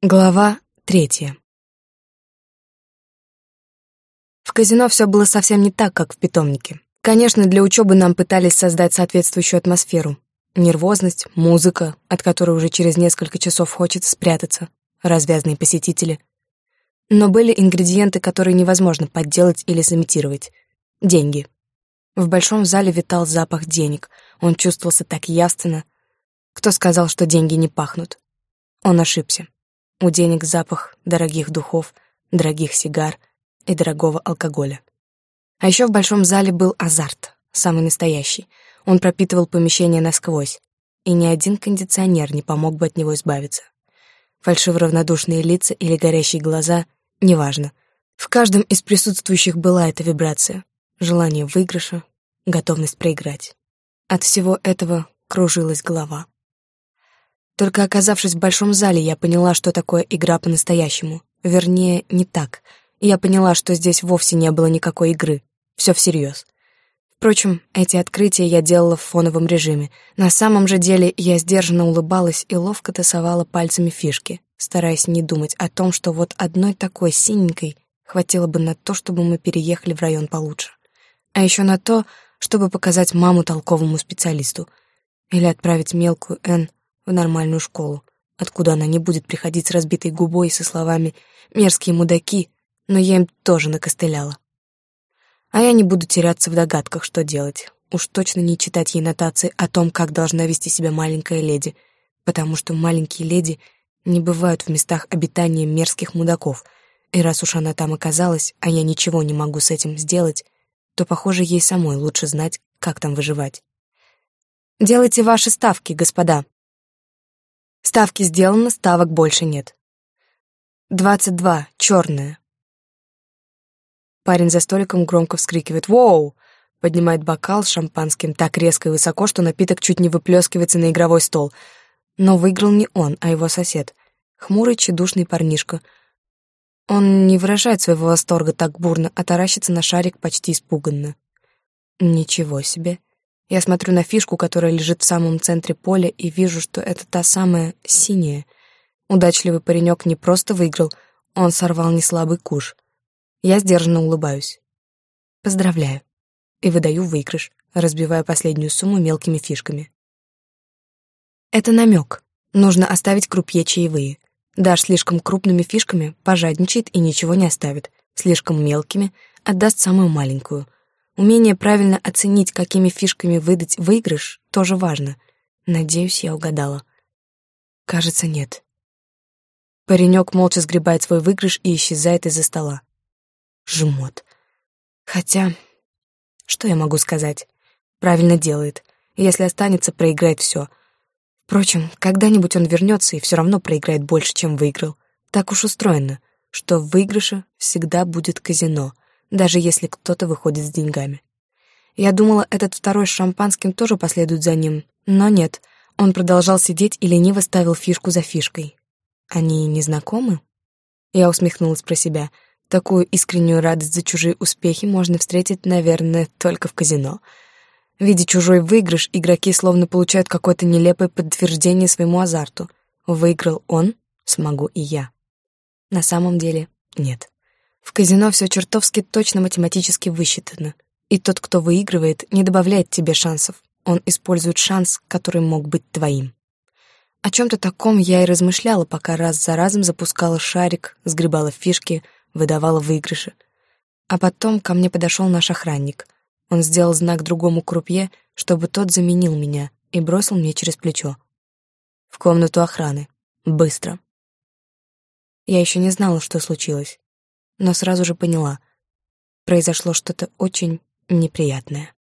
Глава третья. В казино все было совсем не так, как в питомнике. Конечно, для учебы нам пытались создать соответствующую атмосферу. Нервозность, музыка, от которой уже через несколько часов хочется спрятаться, развязные посетители. Но были ингредиенты, которые невозможно подделать или сымитировать. Деньги. В большом зале витал запах денег. Он чувствовался так явственно. Кто сказал, что деньги не пахнут? Он ошибся. У денег запах дорогих духов, дорогих сигар и дорогого алкоголя. А еще в большом зале был азарт, самый настоящий. Он пропитывал помещение насквозь, и ни один кондиционер не помог бы от него избавиться. Фальшиво равнодушные лица или горящие глаза — неважно. В каждом из присутствующих была эта вибрация, желание выигрыша, готовность проиграть. От всего этого кружилась голова. Только оказавшись в большом зале, я поняла, что такое игра по-настоящему. Вернее, не так. Я поняла, что здесь вовсе не было никакой игры. Все всерьез. Впрочем, эти открытия я делала в фоновом режиме. На самом же деле я сдержанно улыбалась и ловко тасовала пальцами фишки, стараясь не думать о том, что вот одной такой синенькой хватило бы на то, чтобы мы переехали в район получше. А еще на то, чтобы показать маму толковому специалисту. Или отправить мелкую Н в нормальную школу, откуда она не будет приходить с разбитой губой и со словами «мерзкие мудаки», но я им тоже накостыляла. А я не буду теряться в догадках, что делать. Уж точно не читать ей нотации о том, как должна вести себя маленькая леди, потому что маленькие леди не бывают в местах обитания мерзких мудаков, и раз уж она там оказалась, а я ничего не могу с этим сделать, то, похоже, ей самой лучше знать, как там выживать. «Делайте ваши ставки, господа», Ставки сделаны, ставок больше нет. Двадцать два, черная. Парень за столиком громко вскрикивает «Воу!», поднимает бокал с шампанским так резко и высоко, что напиток чуть не выплескивается на игровой стол. Но выиграл не он, а его сосед. Хмурый, тщедушный парнишка. Он не выражает своего восторга так бурно, а таращится на шарик почти испуганно. Ничего себе. Я смотрю на фишку, которая лежит в самом центре поля, и вижу, что это та самая синяя. Удачливый паренек не просто выиграл, он сорвал неслабый куш. Я сдержанно улыбаюсь. Поздравляю. И выдаю выигрыш, разбивая последнюю сумму мелкими фишками. Это намек. Нужно оставить крупье чаевые. Дашь слишком крупными фишками, пожадничает и ничего не оставит. Слишком мелкими — отдаст самую маленькую — Умение правильно оценить, какими фишками выдать выигрыш, тоже важно. Надеюсь, я угадала. Кажется, нет. Паренек молча сгребает свой выигрыш и исчезает из-за стола. Жмот. Хотя, что я могу сказать? Правильно делает. Если останется, проиграет все. Впрочем, когда-нибудь он вернется и все равно проиграет больше, чем выиграл. Так уж устроено, что в выигрыше всегда будет казино — даже если кто-то выходит с деньгами. Я думала, этот второй с шампанским тоже последует за ним, но нет, он продолжал сидеть и лениво ставил фишку за фишкой. Они не знакомы? Я усмехнулась про себя. Такую искреннюю радость за чужие успехи можно встретить, наверное, только в казино. Видя чужой выигрыш, игроки словно получают какое-то нелепое подтверждение своему азарту. Выиграл он, смогу и я. На самом деле, нет. В казино все чертовски точно математически высчитано. И тот, кто выигрывает, не добавляет тебе шансов. Он использует шанс, который мог быть твоим. О чем-то таком я и размышляла, пока раз за разом запускала шарик, сгребала фишки, выдавала выигрыши. А потом ко мне подошел наш охранник. Он сделал знак другому крупье, чтобы тот заменил меня, и бросил мне через плечо. В комнату охраны. Быстро. Я еще не знала, что случилось но сразу же поняла. Произошло что-то очень неприятное.